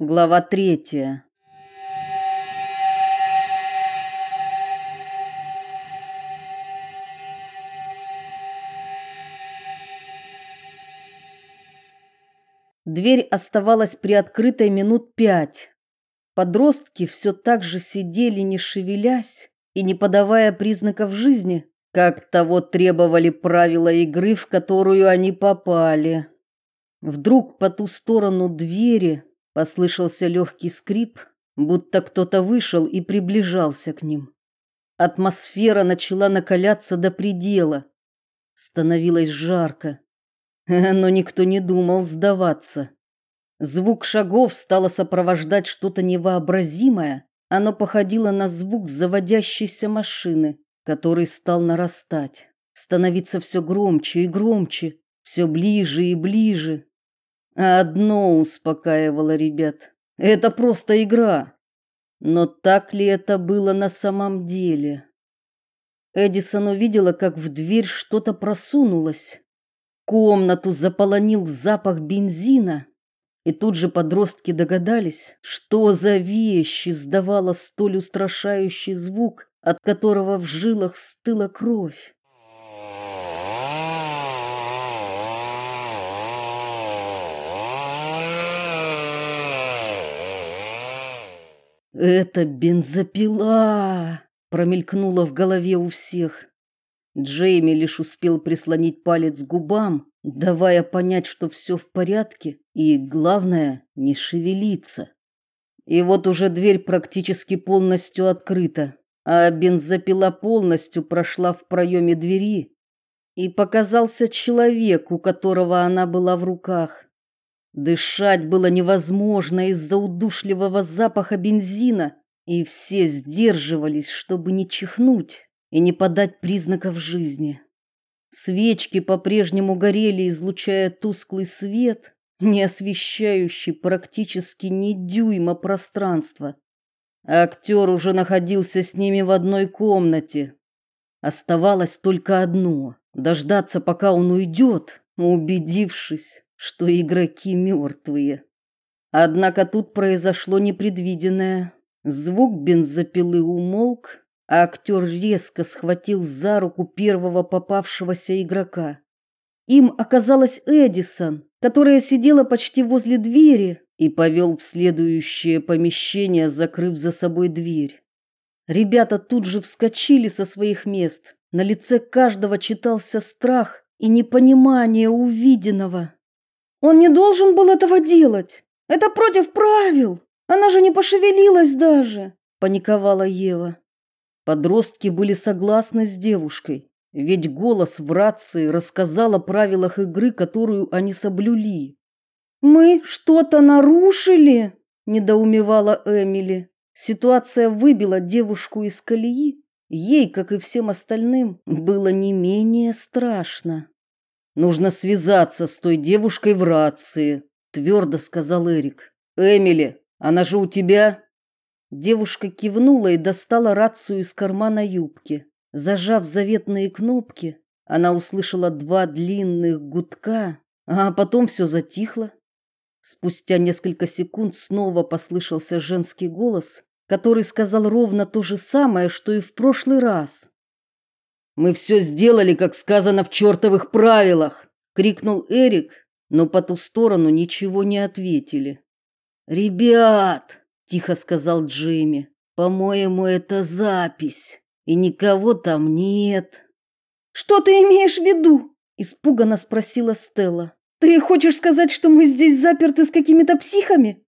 Глава третья. Дверь оставалась приоткрытой минут пять. Подростки все так же сидели, не шевелясь и не подавая признаков жизни, как того требовали правила игры, в которую они попали. Вдруг по ту сторону двери послышался легкий скрип, будто кто-то вышел и приближался к ним. Атмосфера начала накаляться до предела. Становилось жарко, но никто не думал сдаваться. Звук шагов стало сопровождать что-то невообразимое. Оно походило на звук заводящейся машины, который стал нарастать, становиться все громче и громче, все ближе и ближе. Одно успокаивало ребят. Это просто игра. Но так ли это было на самом деле? Эдисон увидела, как в дверь что-то просунулось. Комнату заполонил запах бензина. И тут же подростки догадались, что за вещь издавала столь устрашающий звук, от которого в жилах стыла кровь. Это бензопила, промелькнуло в голове у всех. Джейми лишь успел прислонить палец к губам, давая понять, что все в порядке, и главное не шевелиться. И вот уже дверь практически полностью открыта, а бензопила полностью прошла в проеме двери, и показался человек, у которого она была в руках. Дышать было невозможно из-за удушливого запаха бензина, и все сдерживались, чтобы не чихнуть и не подать признаков жизни. Свечки по-прежнему горели, излучая тусклый свет, не освещающий практически ни дюйма пространства. Актер уже находился с ними в одной комнате. Оставалось только одно дождаться, пока он уйдет, убедившись, что игроки мертвые. Однако тут произошло непредвиденное. Звук бензопилы умолк, а актер резко схватил за руку первого попавшегося игрока. Им оказалась Эдисон, которая сидела почти возле двери и повел в следующее помещение, закрыв за собой дверь. Ребята тут же вскочили со своих мест. На лице каждого читался страх и непонимание увиденного. Он не должен был этого делать. Это против правил. Она же не пошевелилась даже, паниковала Ева. Подростки были согласны с девушкой, ведь голос в рации рассказал о правилах игры, которую они соблюли. Мы что-то нарушили? недоумевала Эмили. Ситуация выбила девушку из колеи. Ей, как и всем остальным, было не менее страшно. Нужно связаться с той девушкой в рации, твердо сказал Эрик. Эмили, она же у тебя? Девушка кивнула и достала рацию из кармана юбки. Зажав заветные кнопки, она услышала два длинных гудка, а потом все затихло. Спустя несколько секунд снова послышался женский голос, который сказал ровно то же самое, что и в прошлый раз. Мы все сделали, как сказано в чертовых правилах, крикнул Эрик, но по ту сторону ничего не ответили. Ребят, тихо сказал Джейми. По-моему, это запись, и никого там нет. Что ты имеешь в виду? испуганно спросила Стелла. Ты хочешь сказать, что мы здесь заперты с какими-то психами?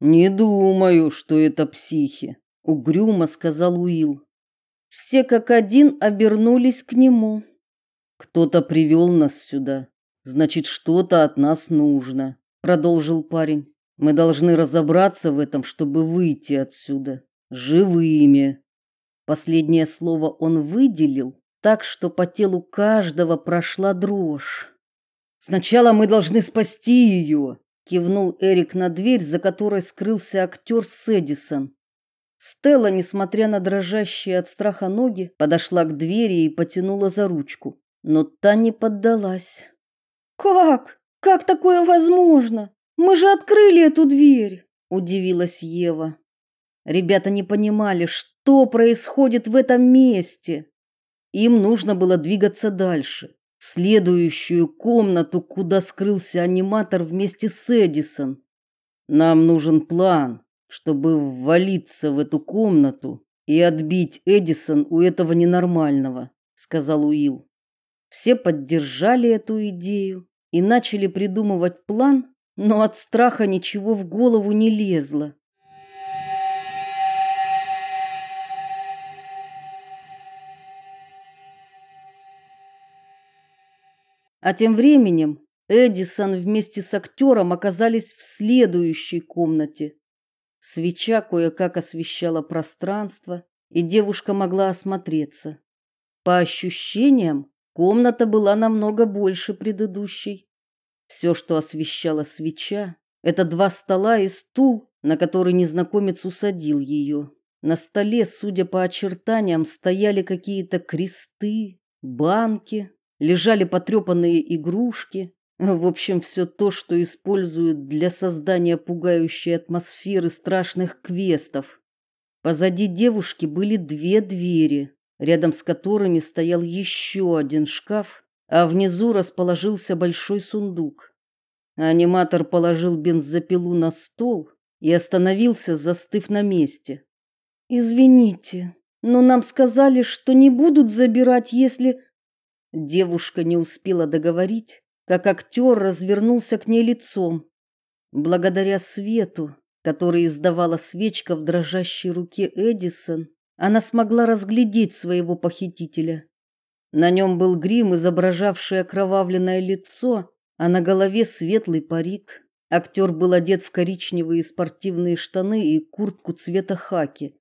Не думаю, что это психи, угрюмо сказал Уилл. Все как один обернулись к нему. Кто-то привел нас сюда. Значит, что-то от нас нужно, продолжил парень. Мы должны разобраться в этом, чтобы выйти отсюда живыми. Последнее слово он выделил так, что по телу каждого прошла дрожь. Сначала мы должны спасти ее», — кивнул Эрик на дверь, за которой скрылся актер Сэдисон. Стелла, несмотря на дрожащие от страха ноги, подошла к двери и потянула за ручку, но та не поддалась. Как? Как такое возможно? Мы же открыли эту дверь. удивилась Ева. Ребята не понимали, что происходит в этом месте. Им нужно было двигаться дальше, в следующую комнату, куда скрылся аниматор вместе с Эдисон. Нам нужен план, чтобы ввалиться в эту комнату и отбить Эдисон у этого ненормального, сказал Уилл. Все поддержали эту идею и начали придумывать план, но от страха ничего в голову не лезло. А тем временем Эдисон вместе с актером оказались в следующей комнате. Свеча кое-как освещала пространство, и девушка могла осмотреться. По ощущениям, комната была намного больше предыдущей. Все, что освещала свеча, это два стола и стул, на который незнакомец усадил ее. На столе, судя по очертаниям, стояли какие-то кресты, банки, лежали потрепанные игрушки, в общем, все то, что используют для создания пугающей атмосферы страшных квестов. Позади девушки были две двери, рядом с которыми стоял еще один шкаф, а внизу расположился большой сундук. Аниматор положил бензопилу на стол и остановился, застыв на месте. Извините, но нам сказали, что не будут забирать, если Девушка не успела договорить, как актер развернулся к ней лицом. Благодаря свету, который издавала свечка в дрожащей руке Эдисон, она смогла разглядеть своего похитителя. На нем был грим, изображавший окровавленное лицо, а на голове светлый парик. Актер был одет в коричневые спортивные штаны и куртку цвета хаки.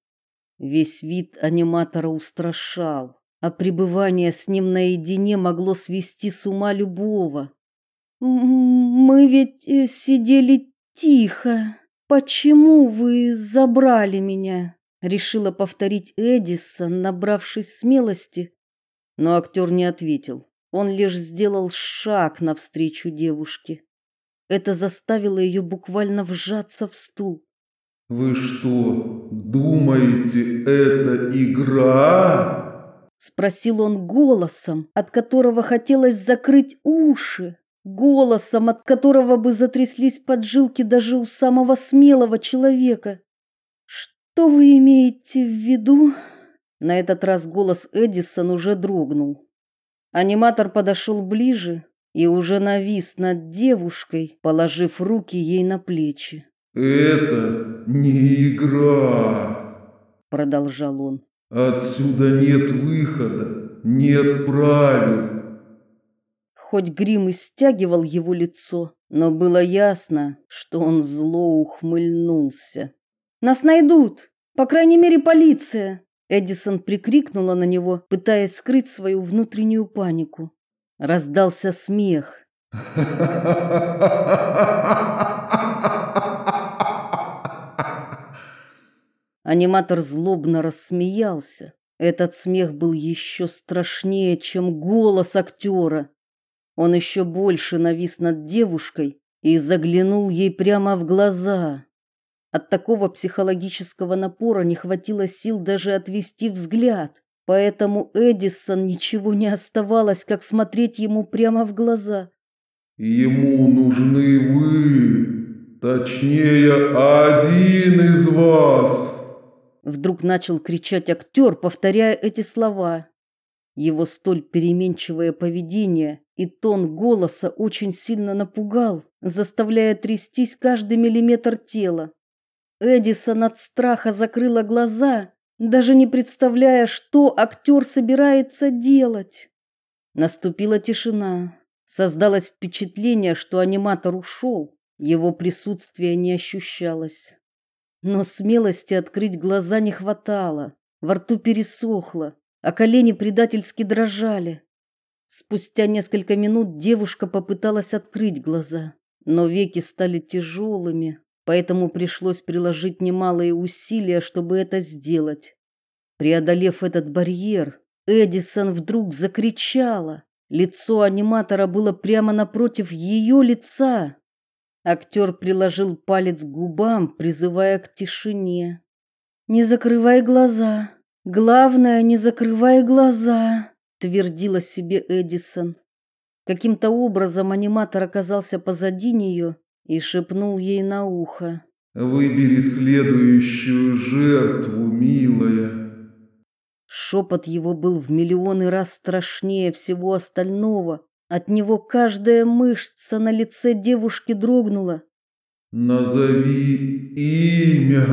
Весь вид аниматора устрашал а пребывание с ним наедине могло свести с ума любого. Мы ведь э, сидели тихо. Почему вы забрали меня? решила повторить Эдисон, набравшись смелости, но актер не ответил. Он лишь сделал шаг навстречу девушке. Это заставило ее буквально вжаться в стул. Вы что, думаете, это игра? спросил он голосом, от которого хотелось закрыть уши, голосом, от которого бы затряслись поджилки даже у самого смелого человека. Что вы имеете в виду? На этот раз голос Эдисон уже дрогнул. Аниматор подошел ближе и уже навис над девушкой, положив руки ей на плечи. Это не игра, продолжал он. Отсюда нет выхода, нет правил. Хоть грим и стягивал его лицо, но было ясно, что он зло ухмыльнулся. Нас найдут, по крайней мере, полиция. Эдисон прикрикнула на него, пытаясь скрыть свою внутреннюю панику. Раздался смех. Аниматор злобно рассмеялся. Этот смех был еще страшнее, чем голос актера. Он еще больше навис над девушкой и заглянул ей прямо в глаза. От такого психологического напора не хватило сил даже отвести взгляд, поэтому Эдисон ничего не оставалось, как смотреть ему прямо в глаза. Ему нужны вы, точнее, один из вас. Вдруг начал кричать актер, повторяя эти слова. Его столь переменчивое поведение и тон голоса очень сильно напугал, заставляя трястись каждый миллиметр тела. Эдисон от страха закрыла глаза, даже не представляя, что актер собирается делать. Наступила тишина. Создалось впечатление, что аниматор ушел. Его присутствие не ощущалось. Но смелости открыть глаза не хватало. Во рту пересохло, а колени предательски дрожали. Спустя несколько минут девушка попыталась открыть глаза, но веки стали тяжелыми, поэтому пришлось приложить немалые усилия, чтобы это сделать. Преодолев этот барьер, Эдисон вдруг закричала. Лицо аниматора было прямо напротив ее лица. Актер приложил палец к губам, призывая к тишине. Не закрывай глаза. Главное, не закрывай глаза, твердила себе Эдисон. Каким-то образом аниматор оказался позади нее и шепнул ей на ухо: "Выбери следующую жертву, милая". Шепот его был в миллионы раз страшнее всего остального. От него каждая мышца на лице девушки дрогнула. Назови имя.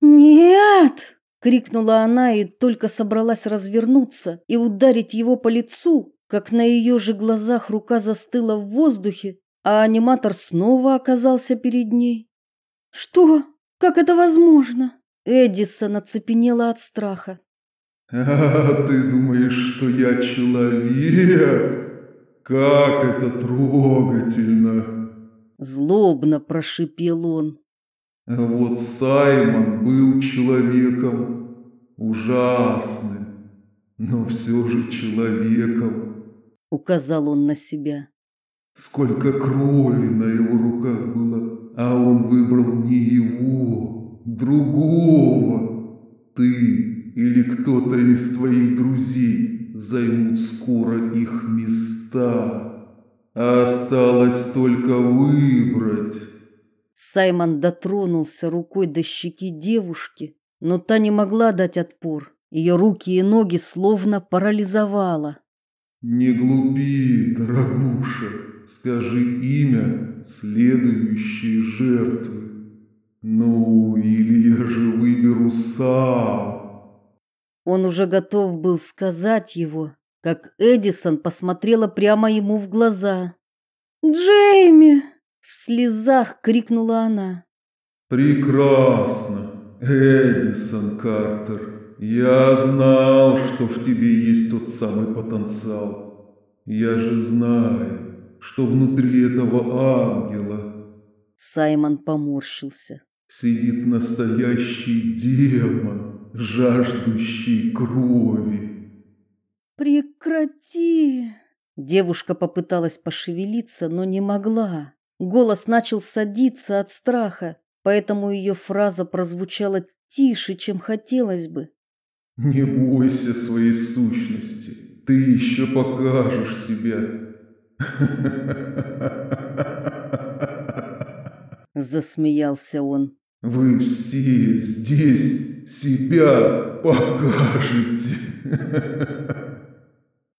Нет, крикнула она и только собралась развернуться и ударить его по лицу, как на ее же глазах рука застыла в воздухе, а аниматор снова оказался перед ней. Что? Как это возможно? Эдисон оцепенела от страха. А ты думаешь, что я человек? Как это трогательно. Злобно прошипел он. Вот Саймон был человеком ужасным, но все же человеком. Указал он на себя. Сколько крови на его руках было, а он выбрал не его, другого. Ты или кто-то из твоих друзей займут скоро их места. Осталось только выбрать. Саймон дотронулся рукой до щеки девушки, но та не могла дать отпор. Ее руки и ноги словно парализовало. Не глупи, дорогуша. Скажи имя следующей жертвы. Ну, или я же выберу сам. Он уже готов был сказать его, как Эдисон посмотрела прямо ему в глаза. "Джейми!" В слезах крикнула она. "Прекрасно, Эдисон Картер. Я знал, что в тебе есть тот самый потенциал. Я же знаю, что внутри этого ангела Саймон поморщился. Сидит настоящий демон жаждущий крови. Прекрати. Девушка попыталась пошевелиться, но не могла. Голос начал садиться от страха, поэтому ее фраза прозвучала тише, чем хотелось бы. Не бойся своей сущности. Ты еще покажешь себя. Засмеялся он. Вы все здесь себя покажете.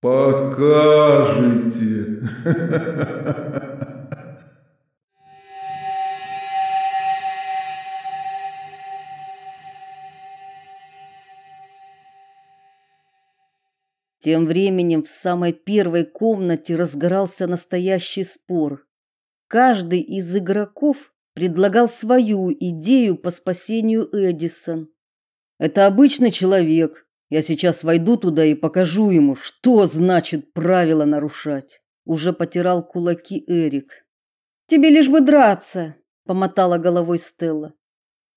Покажете. Тем временем в самой первой комнате разгорался настоящий спор. Каждый из игроков предлагал свою идею по спасению Эдисон. Это обычный человек. Я сейчас войду туда и покажу ему, что значит правила нарушать. Уже потирал кулаки Эрик. Тебе лишь бы драться, помотала головой Стелла.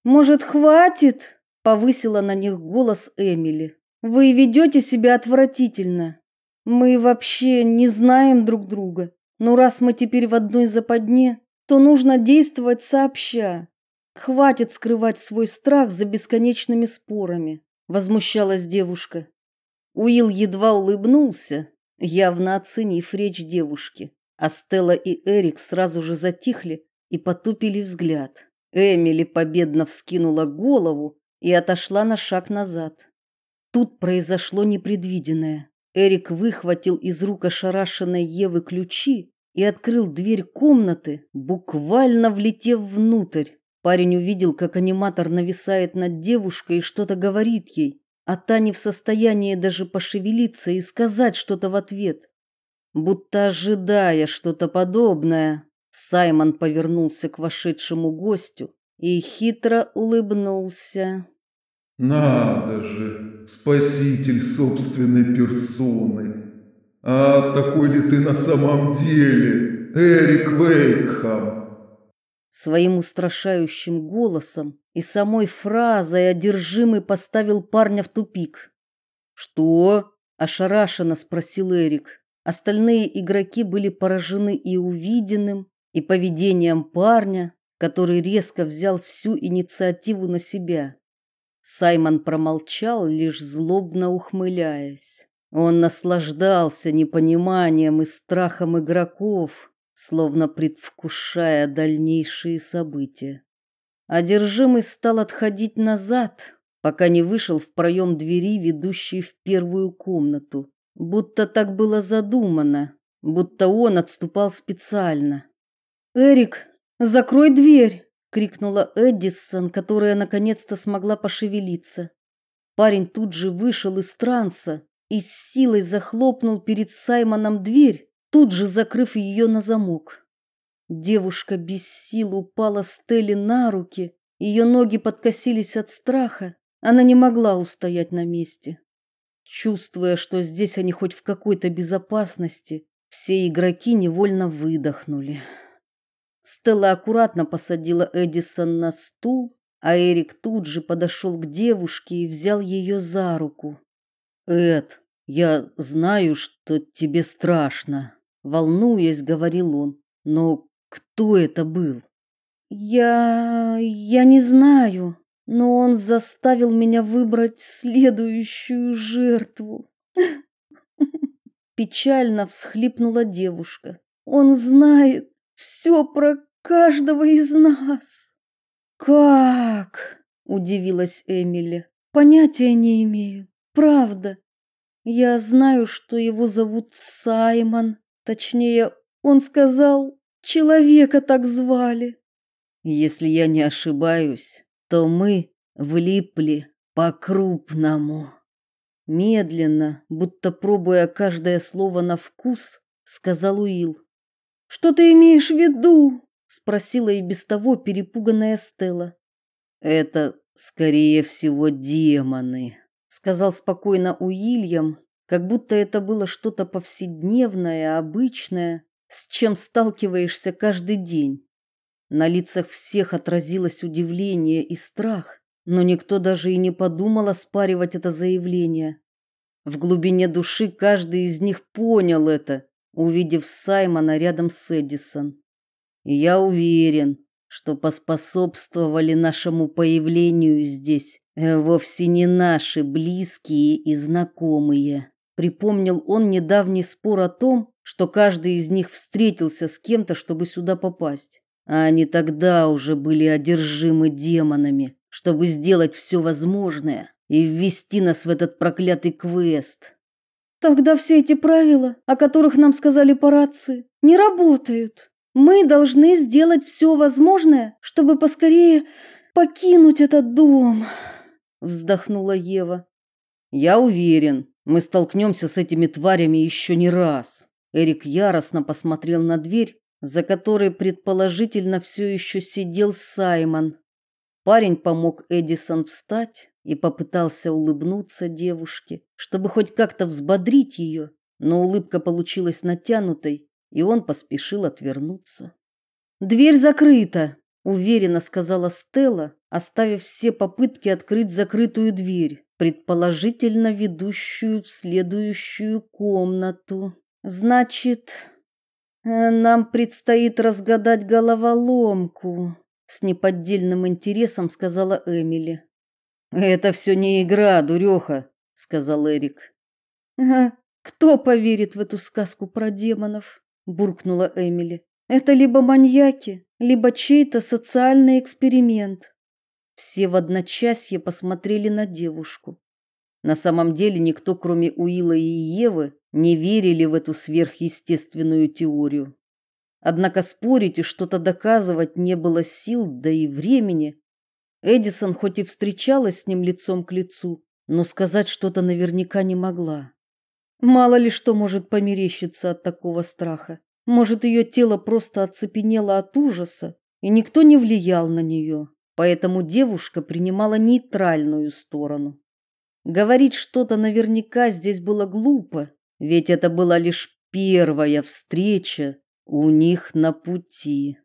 Может, хватит? повысила на них голос Эмили. Вы ведете себя отвратительно. Мы вообще не знаем друг друга. Но раз мы теперь в одной западне, то нужно действовать сообща. Хватит скрывать свой страх за бесконечными спорами, возмущалась девушка. Уилл едва улыбнулся, явно оценив речь девушки, а Стелла и Эрик сразу же затихли и потупили взгляд. Эмили победно вскинула голову и отошла на шаг назад. Тут произошло непредвиденное. Эрик выхватил из рук ошарашенной Евы ключи и открыл дверь комнаты, буквально влетев внутрь. Парень увидел, как аниматор нависает над девушкой и что-то говорит ей, а та не в состоянии даже пошевелиться и сказать что-то в ответ. Будто ожидая что-то подобное, Саймон повернулся к вошедшему гостю и хитро улыбнулся. Надо же, спаситель собственной персоной. А такой ли ты на самом деле, Эрик Вейкхам? Своим устрашающим голосом и самой фразой одержимый поставил парня в тупик. Что? ошарашенно спросил Эрик. Остальные игроки были поражены и увиденным, и поведением парня, который резко взял всю инициативу на себя. Саймон промолчал, лишь злобно ухмыляясь. Он наслаждался непониманием и страхом игроков, словно предвкушая дальнейшие события. Одержимый стал отходить назад, пока не вышел в проем двери, ведущей в первую комнату. Будто так было задумано, будто он отступал специально. «Эрик, закрой дверь!» — крикнула Эдисон, которая наконец-то смогла пошевелиться. Парень тут же вышел из транса и с силой захлопнул перед Саймоном дверь, тут же закрыв ее на замок. Девушка без сил упала Стелле на руки, ее ноги подкосились от страха, она не могла устоять на месте. Чувствуя, что здесь они хоть в какой-то безопасности, все игроки невольно выдохнули. Стелла аккуратно посадила Эдисон на стул, а Эрик тут же подошел к девушке и взял ее за руку. "Эд, я знаю, что тебе страшно", волнуясь, говорил он. "Но кто это был? Я я не знаю, но он заставил меня выбрать следующую жертву. Печально всхлипнула девушка. Он знает все про каждого из нас. Как? удивилась Эмили. Понятия не имею. Правда. Я знаю, что его зовут Саймон. Точнее, он сказал, Человека так звали. Если я не ошибаюсь, то мы влипли по-крупному. Медленно, будто пробуя каждое слово на вкус, сказал Уилл. Что ты имеешь в виду? спросила и без того перепуганная Стелла. Это, скорее всего, демоны, сказал спокойно Уильям, как будто это было что-то повседневное, обычное, с чем сталкиваешься каждый день. На лицах всех отразилось удивление и страх, но никто даже и не подумал оспаривать это заявление. В глубине души каждый из них понял это, увидев Саймона рядом с Эдисон. Я уверен, что поспособствовали нашему появлению здесь э, вовсе не наши близкие и знакомые. Припомнил он недавний спор о том, что каждый из них встретился с кем-то, чтобы сюда попасть. А они тогда уже были одержимы демонами, чтобы сделать все возможное и ввести нас в этот проклятый квест. Тогда все эти правила, о которых нам сказали по рации, не работают. Мы должны сделать все возможное, чтобы поскорее покинуть этот дом, вздохнула Ева. Я уверен, мы столкнемся с этими тварями еще не раз. Эрик яростно посмотрел на дверь, за которой предположительно все еще сидел Саймон. Парень помог Эдисон встать и попытался улыбнуться девушке, чтобы хоть как-то взбодрить ее, но улыбка получилась натянутой, и он поспешил отвернуться. Дверь закрыта, уверенно сказала Стелла, оставив все попытки открыть закрытую дверь, предположительно ведущую в следующую комнату. Значит, э, нам предстоит разгадать головоломку, с неподдельным интересом сказала Эмили. Это все не игра, дуреха, сказал Эрик. кто поверит в эту сказку про демонов? буркнула Эмили. Это либо маньяки, либо чей-то социальный эксперимент. Все в одночасье посмотрели на девушку. На самом деле никто, кроме Уила и Евы, не верили в эту сверхъестественную теорию. Однако спорить и что-то доказывать не было сил, да и времени. Эдисон хоть и встречалась с ним лицом к лицу, но сказать что-то наверняка не могла. Мало ли что может померещиться от такого страха. Может, ее тело просто оцепенело от ужаса, и никто не влиял на нее, поэтому девушка принимала нейтральную сторону. Говорить что-то наверняка здесь было глупо, ведь это была лишь первая встреча у них на пути.